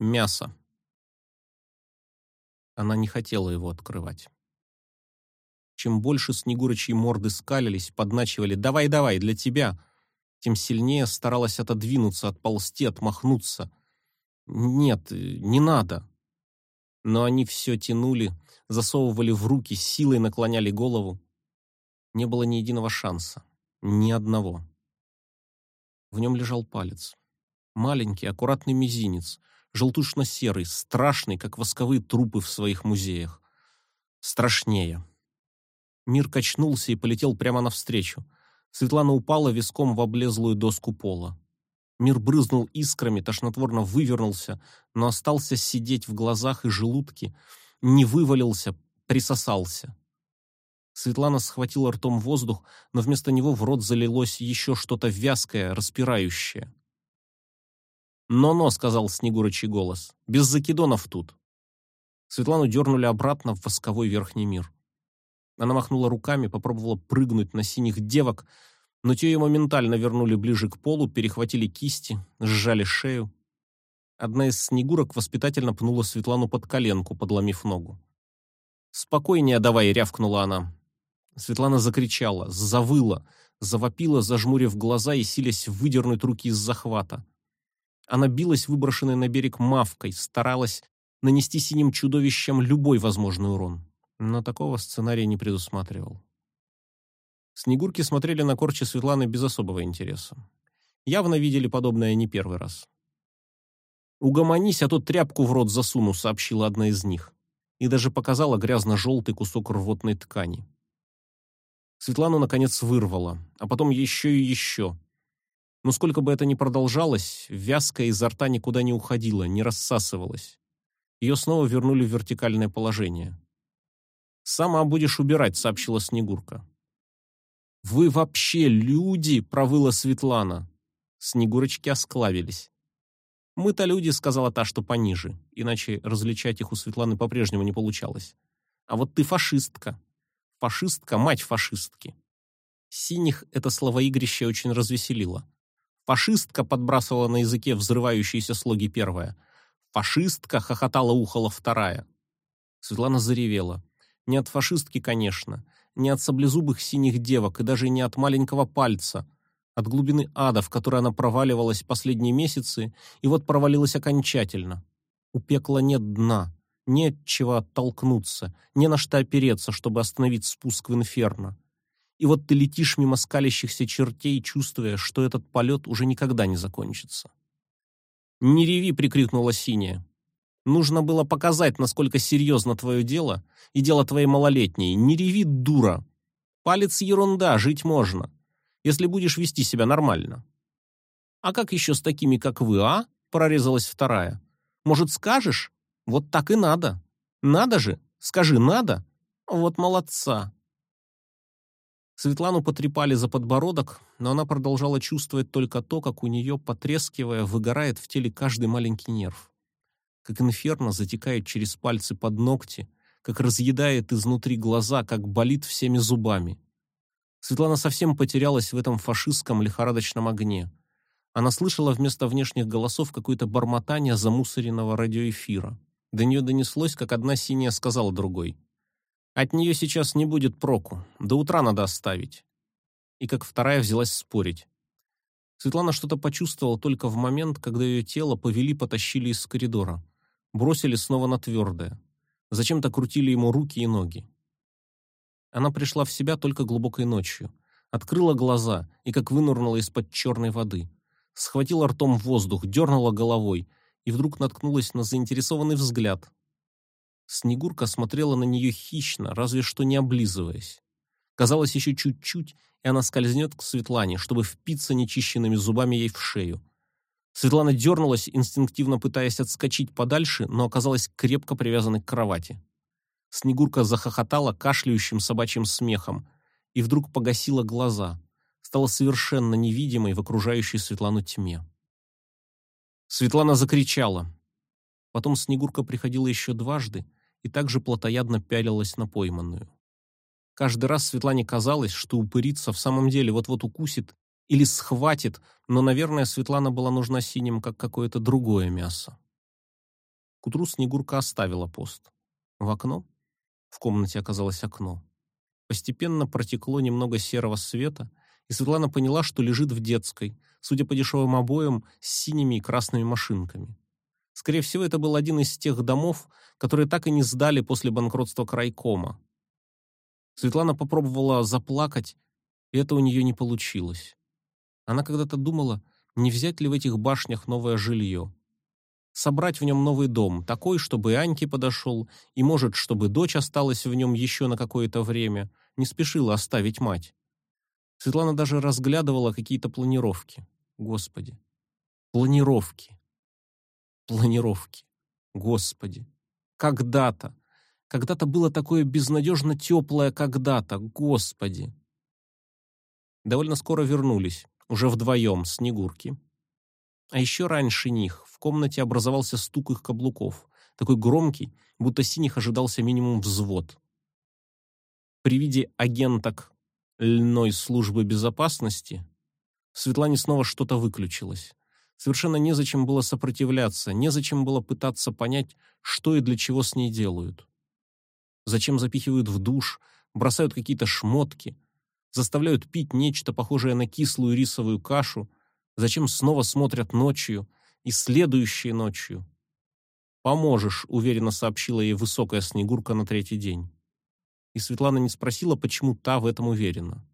Мясо. Она не хотела его открывать. Чем больше Снегурочьи морды скалились, подначивали «давай, давай, для тебя», тем сильнее старалась отодвинуться, отползти, отмахнуться. «Нет, не надо». Но они все тянули, засовывали в руки, силой наклоняли голову. Не было ни единого шанса, ни одного. В нем лежал палец. Маленький, аккуратный мизинец, желтушно-серый, страшный, как восковые трупы в своих музеях. Страшнее. Мир качнулся и полетел прямо навстречу. Светлана упала виском в облезлую доску пола. Мир брызнул искрами, тошнотворно вывернулся, но остался сидеть в глазах и желудке, не вывалился, присосался. Светлана схватила ртом воздух, но вместо него в рот залилось еще что-то вязкое, распирающее. «Но-но», — сказал Снегурочий голос, — «без закидонов тут». Светлану дернули обратно в восковой верхний мир. Она махнула руками, попробовала прыгнуть на синих девок, но те ее моментально вернули ближе к полу, перехватили кисти, сжали шею. Одна из снегурок воспитательно пнула Светлану под коленку, подломив ногу. «Спокойнее давай!» — рявкнула она. Светлана закричала, завыла, завопила, зажмурив глаза и силясь выдернуть руки из захвата. Она билась выброшенной на берег мавкой, старалась нанести синим чудовищам любой возможный урон но такого сценария не предусматривал. Снегурки смотрели на корчи Светланы без особого интереса. Явно видели подобное не первый раз. «Угомонись, а то тряпку в рот засуну», — сообщила одна из них. И даже показала грязно-желтый кусок рвотной ткани. Светлану, наконец, вырвало, а потом еще и еще. Но сколько бы это ни продолжалось, вязкая изо рта никуда не уходила, не рассасывалась. Ее снова вернули в вертикальное положение. «Сама будешь убирать», — сообщила Снегурка. «Вы вообще люди!» — провыла Светлана. Снегурочки осклавились. «Мы-то люди», — сказала та, что пониже, иначе различать их у Светланы по-прежнему не получалось. «А вот ты фашистка. Фашистка, мать фашистки». Синих это словоигрище очень развеселило. Фашистка подбрасывала на языке взрывающиеся слоги первая. Фашистка хохотала-ухала вторая. Светлана заревела. Не от фашистки, конечно, не от саблезубых синих девок и даже не от маленького пальца, от глубины ада, в которой она проваливалась последние месяцы, и вот провалилась окончательно. У пекла нет дна, нет чего оттолкнуться, не на что опереться, чтобы остановить спуск в инферно. И вот ты летишь мимо скалящихся чертей, чувствуя, что этот полет уже никогда не закончится. «Не реви!» — прикрикнула синяя. Нужно было показать, насколько серьезно твое дело и дело твоей малолетней. Не реви, дура. Палец ерунда, жить можно, если будешь вести себя нормально. А как еще с такими, как вы, а? Прорезалась вторая. Может, скажешь? Вот так и надо. Надо же. Скажи, надо? Вот молодца. Светлану потрепали за подбородок, но она продолжала чувствовать только то, как у нее, потрескивая, выгорает в теле каждый маленький нерв как инферно затекает через пальцы под ногти, как разъедает изнутри глаза, как болит всеми зубами. Светлана совсем потерялась в этом фашистском лихорадочном огне. Она слышала вместо внешних голосов какое-то бормотание замусоренного радиоэфира. До нее донеслось, как одна синяя сказала другой. «От нее сейчас не будет проку. До утра надо оставить». И как вторая взялась спорить. Светлана что-то почувствовала только в момент, когда ее тело повели, потащили из коридора бросили снова на твердое. Зачем-то крутили ему руки и ноги. Она пришла в себя только глубокой ночью. Открыла глаза и как вынурнула из-под черной воды. Схватила ртом воздух, дернула головой и вдруг наткнулась на заинтересованный взгляд. Снегурка смотрела на нее хищно, разве что не облизываясь. Казалось, еще чуть-чуть, и она скользнет к Светлане, чтобы впиться нечищенными зубами ей в шею. Светлана дернулась, инстинктивно пытаясь отскочить подальше, но оказалась крепко привязанной к кровати. Снегурка захохотала кашляющим собачьим смехом и вдруг погасила глаза, стала совершенно невидимой в окружающей Светлану тьме. Светлана закричала. Потом Снегурка приходила еще дважды и также плотоядно пялилась на пойманную. Каждый раз Светлане казалось, что упырица в самом деле вот-вот укусит или схватит, но, наверное, Светлана была нужна синим, как какое-то другое мясо. К утру Снегурка оставила пост. В окно? В комнате оказалось окно. Постепенно протекло немного серого света, и Светлана поняла, что лежит в детской, судя по дешевым обоям, с синими и красными машинками. Скорее всего, это был один из тех домов, которые так и не сдали после банкротства крайкома. Светлана попробовала заплакать, и это у нее не получилось. Она когда-то думала, не взять ли в этих башнях новое жилье. Собрать в нем новый дом, такой, чтобы Аньке подошел, и, может, чтобы дочь осталась в нем еще на какое-то время, не спешила оставить мать. Светлана даже разглядывала какие-то планировки. Господи. Планировки. Планировки. Господи. Когда-то. Когда-то было такое безнадежно теплое когда-то. Господи. Довольно скоро вернулись, уже вдвоем, Снегурки. А еще раньше них в комнате образовался стук их каблуков, такой громкий, будто синих ожидался минимум взвод. При виде агенток льной службы безопасности Светлане снова что-то выключилось. Совершенно незачем было сопротивляться, незачем было пытаться понять, что и для чего с ней делают. Зачем запихивают в душ, бросают какие-то шмотки, заставляют пить нечто похожее на кислую рисовую кашу, зачем снова смотрят ночью и следующей ночью. «Поможешь», — уверенно сообщила ей высокая Снегурка на третий день. И Светлана не спросила, почему та в этом уверена.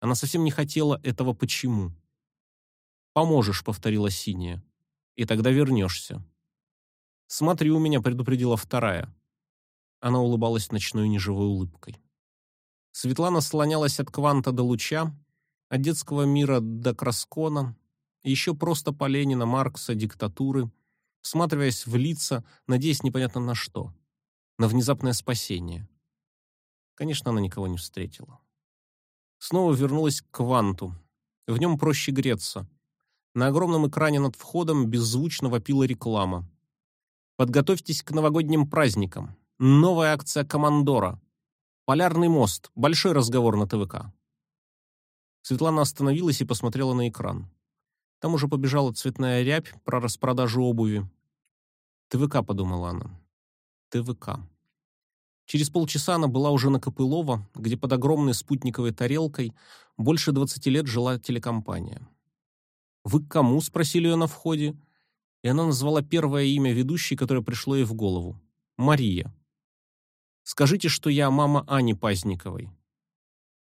Она совсем не хотела этого «почему». «Поможешь», — повторила синяя, — «и тогда вернешься». «Смотри у меня», — предупредила вторая. Она улыбалась ночной неживой улыбкой. Светлана слонялась от кванта до луча, от детского мира до краскона, еще просто по Ленина, Маркса, диктатуры, всматриваясь в лица, надеясь непонятно на что. На внезапное спасение. Конечно, она никого не встретила. Снова вернулась к кванту. В нем проще греться. На огромном экране над входом беззвучно вопила реклама. Подготовьтесь к новогодним праздникам. Новая акция Командора. Полярный мост. Большой разговор на ТВК. Светлана остановилась и посмотрела на экран. Там уже побежала цветная рябь про распродажу обуви. ТВК, подумала она. ТВК. Через полчаса она была уже на Копылово, где под огромной спутниковой тарелкой больше 20 лет жила телекомпания. «Вы к кому?» — спросили ее на входе. И она назвала первое имя ведущей, которое пришло ей в голову. Мария. «Скажите, что я мама Ани Пазниковой».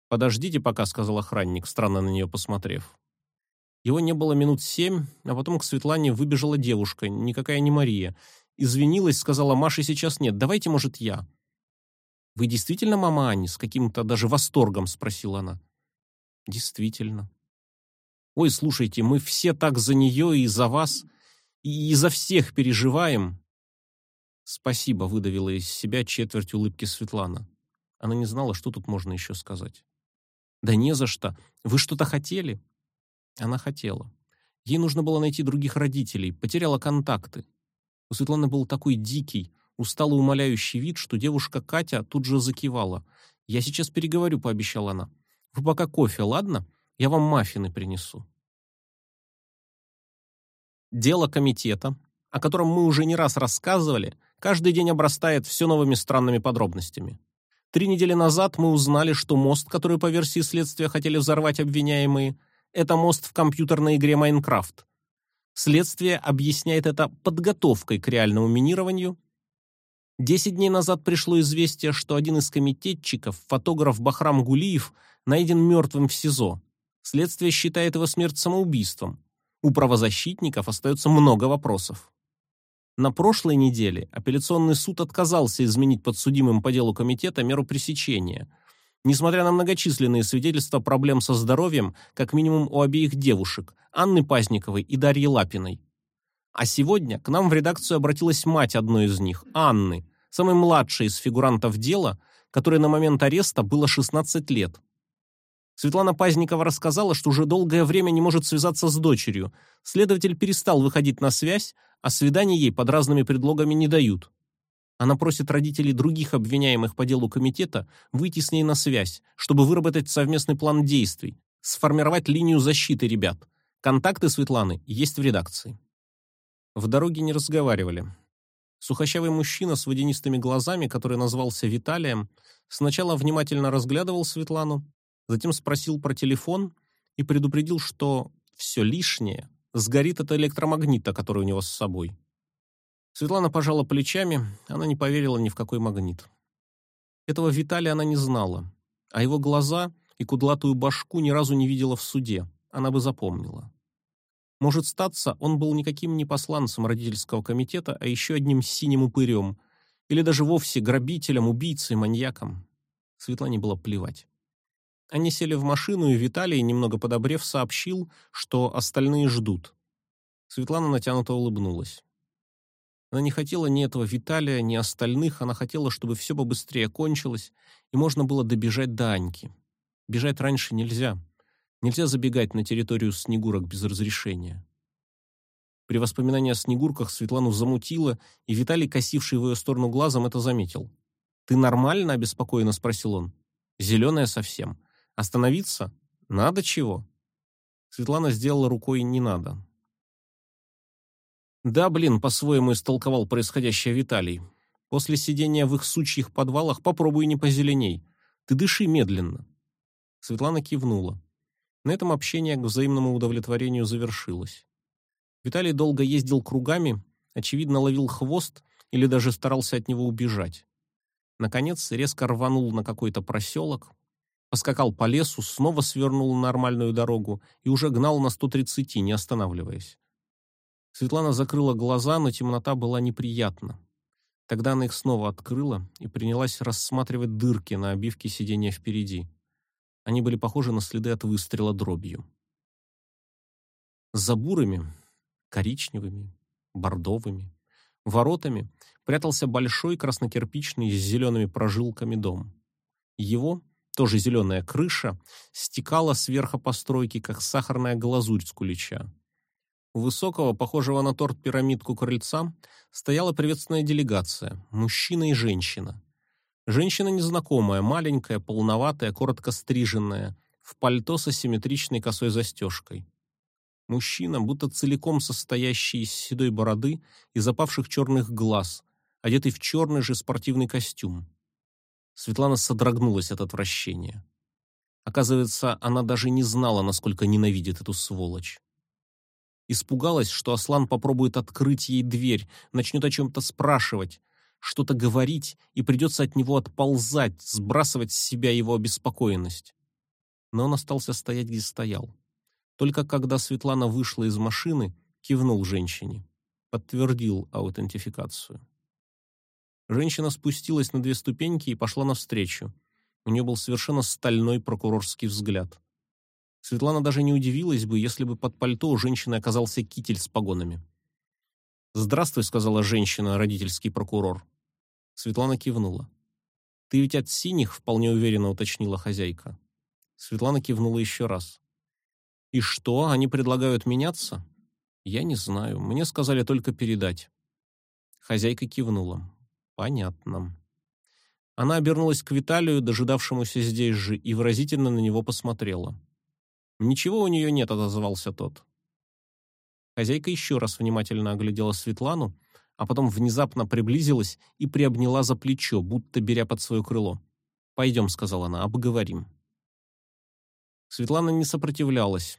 «Подождите пока», — сказал охранник, странно на нее посмотрев. Его не было минут семь, а потом к Светлане выбежала девушка, никакая не Мария. Извинилась, сказала, Маши сейчас нет, давайте, может, я. «Вы действительно мама Ани?» — с каким-то даже восторгом спросила она. «Действительно». «Ой, слушайте, мы все так за нее и за вас, и за всех переживаем». «Спасибо», — выдавила из себя четверть улыбки Светлана. Она не знала, что тут можно еще сказать. «Да не за что. Вы что-то хотели?» Она хотела. Ей нужно было найти других родителей, потеряла контакты. У Светланы был такой дикий, устало умоляющий вид, что девушка Катя тут же закивала. «Я сейчас переговорю», — пообещала она. «Вы пока кофе, ладно? Я вам маффины принесу». Дело комитета, о котором мы уже не раз рассказывали, каждый день обрастает все новыми странными подробностями. Три недели назад мы узнали, что мост, который по версии следствия хотели взорвать обвиняемые, это мост в компьютерной игре Майнкрафт. Следствие объясняет это подготовкой к реальному минированию. Десять дней назад пришло известие, что один из комитетчиков, фотограф Бахрам Гулиев, найден мертвым в СИЗО. Следствие считает его смерть самоубийством. У правозащитников остается много вопросов. На прошлой неделе апелляционный суд отказался изменить подсудимым по делу комитета меру пресечения – Несмотря на многочисленные свидетельства проблем со здоровьем, как минимум у обеих девушек, Анны Пазниковой и Дарьи Лапиной. А сегодня к нам в редакцию обратилась мать одной из них, Анны, самой младшей из фигурантов дела, которой на момент ареста было 16 лет. Светлана Пазникова рассказала, что уже долгое время не может связаться с дочерью. Следователь перестал выходить на связь, а свиданий ей под разными предлогами не дают. Она просит родителей других обвиняемых по делу комитета выйти с ней на связь, чтобы выработать совместный план действий, сформировать линию защиты ребят. Контакты Светланы есть в редакции. В дороге не разговаривали. Сухощавый мужчина с водянистыми глазами, который назвался Виталием, сначала внимательно разглядывал Светлану, затем спросил про телефон и предупредил, что все лишнее сгорит от электромагнита, который у него с собой. Светлана пожала плечами, она не поверила ни в какой магнит. Этого Виталия она не знала, а его глаза и кудлатую башку ни разу не видела в суде, она бы запомнила. Может статься, он был никаким не посланцем родительского комитета, а еще одним синим упырем, или даже вовсе грабителем, убийцей, маньяком. Светлане было плевать. Они сели в машину, и Виталий, немного подобрев, сообщил, что остальные ждут. Светлана натянуто улыбнулась. Она не хотела ни этого Виталия, ни остальных, она хотела, чтобы все побыстрее кончилось, и можно было добежать до Аньки. Бежать раньше нельзя. Нельзя забегать на территорию Снегурок без разрешения. При воспоминании о Снегурках Светлану замутило, и Виталий, косивший в ее сторону глазом, это заметил. «Ты нормально?» – обеспокоенно спросил он. «Зеленая совсем. Остановиться? Надо чего?» Светлана сделала рукой «не надо». Да, блин, по-своему истолковал происходящее Виталий. После сидения в их сучьих подвалах попробуй не позеленей. Ты дыши медленно. Светлана кивнула. На этом общение к взаимному удовлетворению завершилось. Виталий долго ездил кругами, очевидно, ловил хвост или даже старался от него убежать. Наконец, резко рванул на какой-то проселок, поскакал по лесу, снова свернул на нормальную дорогу и уже гнал на 130, не останавливаясь. Светлана закрыла глаза, но темнота была неприятна. Тогда она их снова открыла и принялась рассматривать дырки на обивке сиденья впереди. Они были похожи на следы от выстрела дробью. За бурыми, коричневыми, бордовыми, воротами прятался большой краснокирпичный с зелеными прожилками дом. Его, тоже зеленая крыша, стекала сверху постройки, как сахарная глазурь с кулича. У высокого, похожего на торт пирамидку крыльца, стояла приветственная делегация, мужчина и женщина. Женщина незнакомая, маленькая, полноватая, коротко стриженная, в пальто с асимметричной косой застежкой. Мужчина, будто целиком состоящий из седой бороды и запавших черных глаз, одетый в черный же спортивный костюм. Светлана содрогнулась от отвращения. Оказывается, она даже не знала, насколько ненавидит эту сволочь. Испугалась, что Аслан попробует открыть ей дверь, начнет о чем-то спрашивать, что-то говорить, и придется от него отползать, сбрасывать с себя его обеспокоенность. Но он остался стоять, где стоял. Только когда Светлана вышла из машины, кивнул женщине, подтвердил аутентификацию. Женщина спустилась на две ступеньки и пошла навстречу. У нее был совершенно стальной прокурорский взгляд. Светлана даже не удивилась бы, если бы под пальто у женщины оказался китель с погонами. «Здравствуй», — сказала женщина, родительский прокурор. Светлана кивнула. «Ты ведь от синих?» — вполне уверенно уточнила хозяйка. Светлана кивнула еще раз. «И что, они предлагают меняться?» «Я не знаю. Мне сказали только передать». Хозяйка кивнула. «Понятно». Она обернулась к Виталию, дожидавшемуся здесь же, и выразительно на него посмотрела. «Ничего у нее нет», — отозвался тот. Хозяйка еще раз внимательно оглядела Светлану, а потом внезапно приблизилась и приобняла за плечо, будто беря под свое крыло. «Пойдем», — сказала она, — «обговорим». Светлана не сопротивлялась.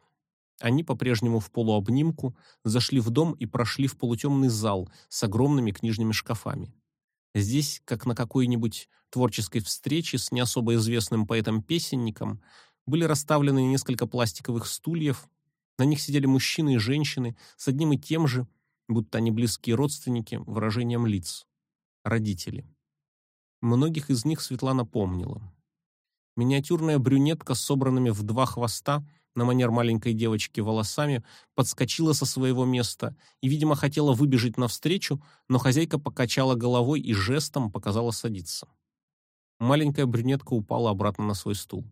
Они по-прежнему в полуобнимку зашли в дом и прошли в полутемный зал с огромными книжными шкафами. Здесь, как на какой-нибудь творческой встрече с не особо известным поэтом-песенником, были расставлены несколько пластиковых стульев, на них сидели мужчины и женщины с одним и тем же, будто они близкие родственники, выражением лиц. Родители. Многих из них Светлана помнила. Миниатюрная брюнетка с собранными в два хвоста на манер маленькой девочки волосами подскочила со своего места и, видимо, хотела выбежать навстречу, но хозяйка покачала головой и жестом показала садиться. Маленькая брюнетка упала обратно на свой стул.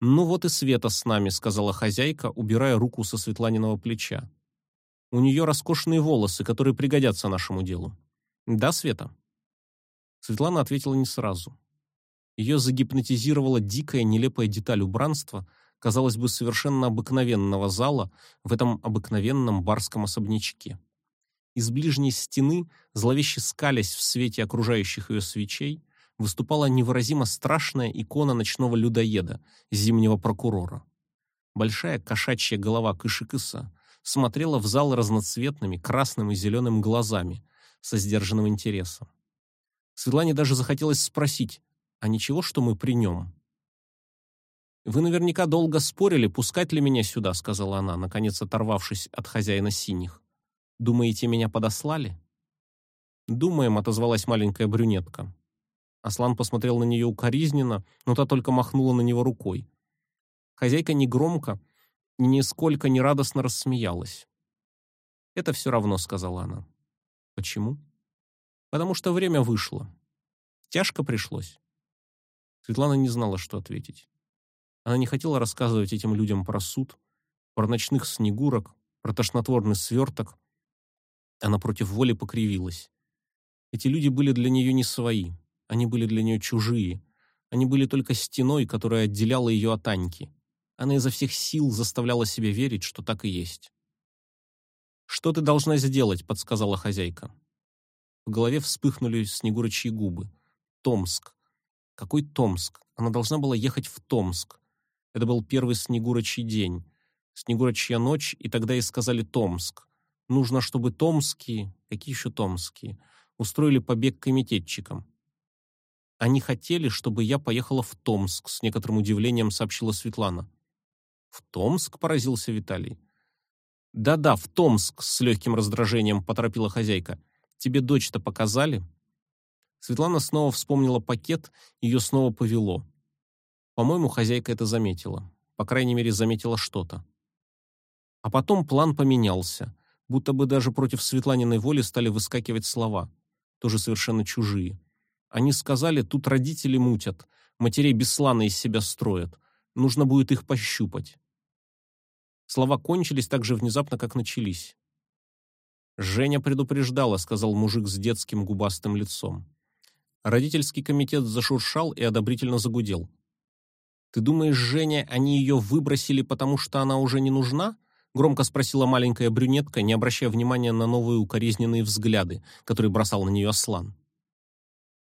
«Ну вот и Света с нами», — сказала хозяйка, убирая руку со Светланиного плеча. «У нее роскошные волосы, которые пригодятся нашему делу». «Да, Света?» Светлана ответила не сразу. Ее загипнотизировала дикая, нелепая деталь убранства, казалось бы, совершенно обыкновенного зала в этом обыкновенном барском особнячке. Из ближней стены, зловеще скалясь в свете окружающих ее свечей, выступала невыразимо страшная икона ночного людоеда, зимнего прокурора. Большая кошачья голова Кышикыса смотрела в зал разноцветными красным и зеленым глазами со сдержанным интересом. Светлане даже захотелось спросить, а ничего, что мы при нем? «Вы наверняка долго спорили, пускать ли меня сюда», — сказала она, наконец оторвавшись от хозяина синих. «Думаете, меня подослали?» «Думаем», — отозвалась маленькая брюнетка. Аслан посмотрел на нее укоризненно, но та только махнула на него рукой. Хозяйка негромко, ни нисколько не радостно рассмеялась. «Это все равно», — сказала она. «Почему?» «Потому что время вышло. Тяжко пришлось». Светлана не знала, что ответить. Она не хотела рассказывать этим людям про суд, про ночных снегурок, про тошнотворный сверток. Она против воли покривилась. Эти люди были для нее не свои, они были для нее чужие. Они были только стеной, которая отделяла ее от Аньки. Она изо всех сил заставляла себя верить, что так и есть. «Что ты должна сделать?» — подсказала хозяйка. В голове вспыхнули снегурочьи губы. Томск. Какой Томск? Она должна была ехать в Томск. Это был первый снегурочий день. Снегурочья ночь, и тогда ей сказали Томск. Нужно, чтобы томские, какие еще томские, устроили побег комитетчикам. Они хотели, чтобы я поехала в Томск, с некоторым удивлением сообщила Светлана. В Томск поразился Виталий. Да-да, в Томск, с легким раздражением поторопила хозяйка. Тебе дочь-то показали? Светлана снова вспомнила пакет, ее снова повело. По-моему, хозяйка это заметила. По крайней мере, заметила что-то. А потом план поменялся, будто бы даже против Светланиной воли стали выскакивать слова, тоже совершенно чужие. Они сказали, тут родители мутят, матерей Беслана из себя строят. Нужно будет их пощупать. Слова кончились так же внезапно, как начались. «Женя предупреждала», — сказал мужик с детским губастым лицом. Родительский комитет зашуршал и одобрительно загудел. «Ты думаешь, Женя, они ее выбросили, потому что она уже не нужна?» — громко спросила маленькая брюнетка, не обращая внимания на новые укоризненные взгляды, которые бросал на нее Аслан.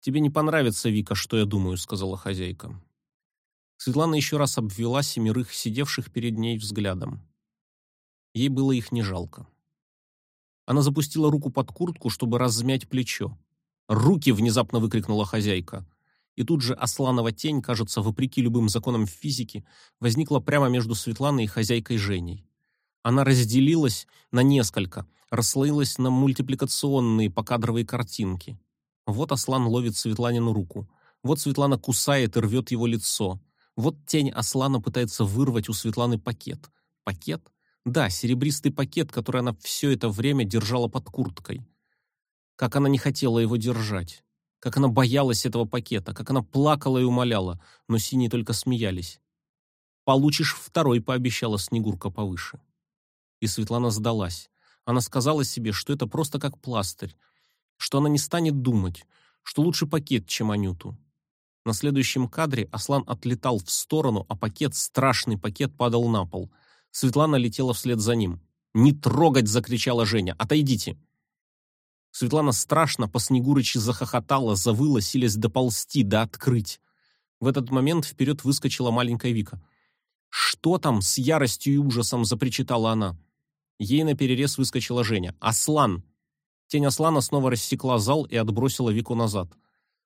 «Тебе не понравится, Вика, что я думаю», — сказала хозяйка. Светлана еще раз обвела семерых сидевших перед ней взглядом. Ей было их не жалко. Она запустила руку под куртку, чтобы размять плечо. «Руки!» — внезапно выкрикнула хозяйка. И тут же Асланова тень, кажется, вопреки любым законам физики, возникла прямо между Светланой и хозяйкой Женей. Она разделилась на несколько, расслоилась на мультипликационные покадровые картинки. Вот Аслан ловит Светланину руку. Вот Светлана кусает и рвет его лицо. Вот тень Аслана пытается вырвать у Светланы пакет. Пакет? Да, серебристый пакет, который она все это время держала под курткой. Как она не хотела его держать. Как она боялась этого пакета. Как она плакала и умоляла, но синие только смеялись. «Получишь второй», — пообещала Снегурка повыше. И Светлана сдалась. Она сказала себе, что это просто как пластырь, что она не станет думать, что лучше пакет, чем Анюту. На следующем кадре Аслан отлетал в сторону, а пакет, страшный пакет, падал на пол. Светлана летела вслед за ним. «Не трогать!» — закричала Женя. «Отойдите!» Светлана страшно по Снегурычи захохотала, завыла, силясь доползти, да открыть. В этот момент вперед выскочила маленькая Вика. «Что там?» — с яростью и ужасом запричитала она. Ей наперерез выскочила Женя. «Аслан!» Тень Аслана снова рассекла зал и отбросила Вику назад.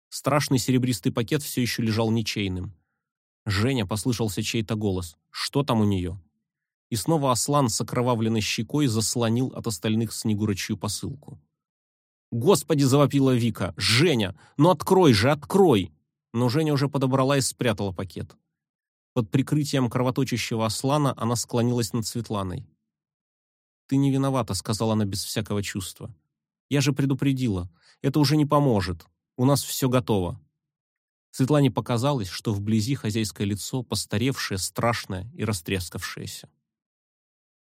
Страшный серебристый пакет все еще лежал ничейным. «Женя!» — послышался чей-то голос. «Что там у нее?» И снова Аслан с окровавленной щекой заслонил от остальных Снегурочью посылку. «Господи!» — завопила Вика. «Женя! Ну открой же, открой!» Но Женя уже подобрала и спрятала пакет. Под прикрытием кровоточащего Аслана она склонилась над Светланой. «Ты не виновата», — сказала она без всякого чувства. Я же предупредила. Это уже не поможет. У нас все готово. Светлане показалось, что вблизи хозяйское лицо постаревшее, страшное и растрескавшееся.